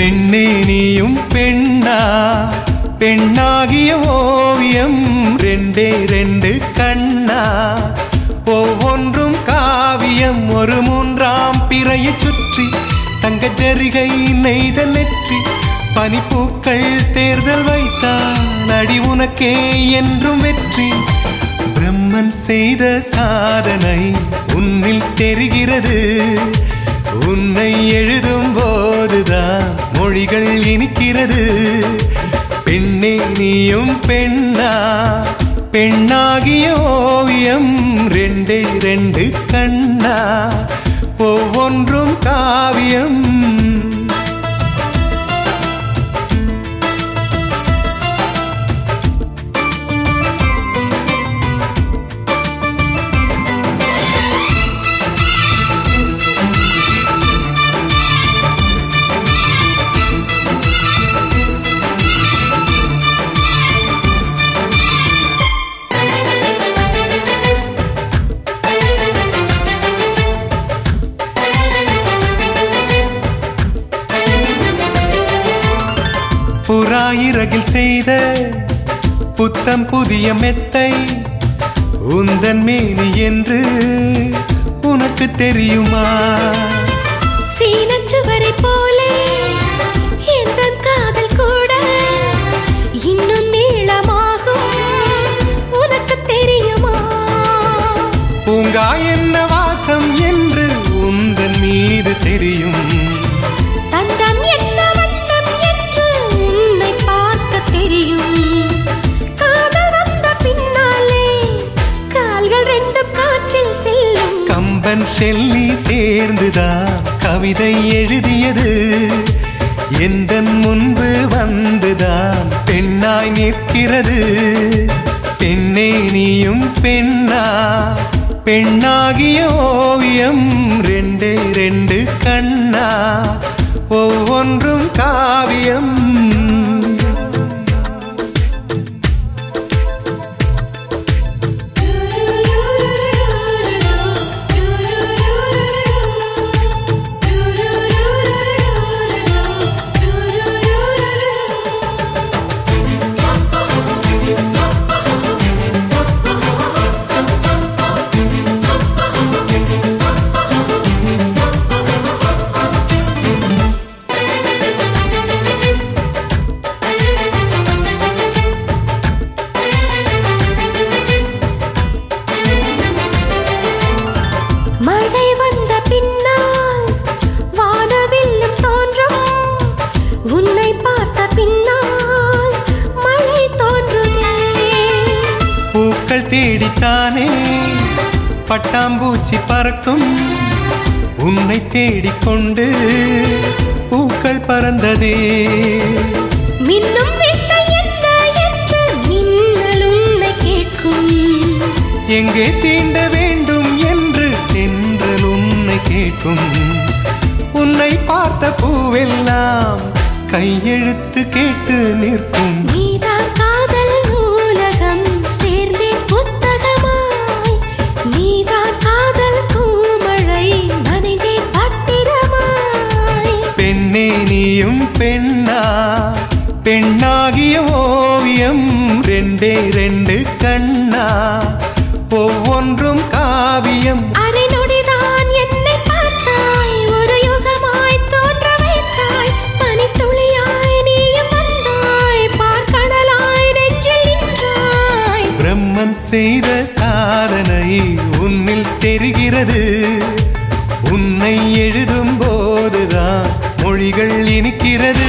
பெண்ணே நீயும் பெண்ணா? பெண்ணாகிய ஓவியம் ரெண்டே ரெண்டு கண்ணா? ஒவ்வொன்றும் காவியம் ஒரு மூன்றாம் பிறையை சுற்றி தங்க ஜரிகை நெய்த நெற்றி பனிப்பூக்கள் தேர்தல் வைத்தான் அடி உனக்கே என்றும் வெற்றி. பிரம்மன் செய்த சாதனை உன்னில் தெரிகிறது. உன்னை எழுதும் போதுதான் மொழிகள் இனிக்கிறது. பெண்ணே நீயும் பெண்ணா? பெண்ணாகிய ஓவியம் ரெண்டே ரெண்டு கண்ணா? ஒவ்வொன்றும் காவியம் புறாயிரகில் செய்த புத்தம் புதிய மெத்தை உந்தன் மேனி என்று உனக்கு தெரியுமா? கம்பன் செல்லி சேர்ந்துதான் கவிதை எழுதியது. எந்த முன்பு வந்துதான் பெண்ணாய் நிற்கிறது. பெண்ணே நீயும் பெண்ணா பெண்ணாகிய ஓவியம் ரெண்டே ரெண்டு கண்ணா. ஒவ்வொன்றும் காவியம் மழை வந்த பின்னால் வானவில்லும் தோன்றும். உன்னை பார்த்த பின்னால் மழை தோன்றுதே. பூக்கள் தேடித்தானே பட்டாம்பூச்சி பறக்கும். உன்னை தேடிக்கொண்டு பூக்கள் பறந்ததே. மின்னும் எங்கே தீண்ட கேட்கும் உன்னை பார்த்த பூவெல்லாம் கையெழுத்து கேட்டு நிற்கும். நீதான் காதல் நூலகம் சேர்ந்தே புத்தகமாய். நீதான் காதல் பூமழை நனைந்தே பத்திரமாய். பெண்ணே நீயும் பெண்ணா? பெண்ணாகிய ஓவியம் ரெண்டே ரெண்டு. பிரம்மன் செய்த சாதனை உன்னில் தெரிகிறது. உன்னை எழுதும் போதுதான் மொழிகள் இனிக்கிறது.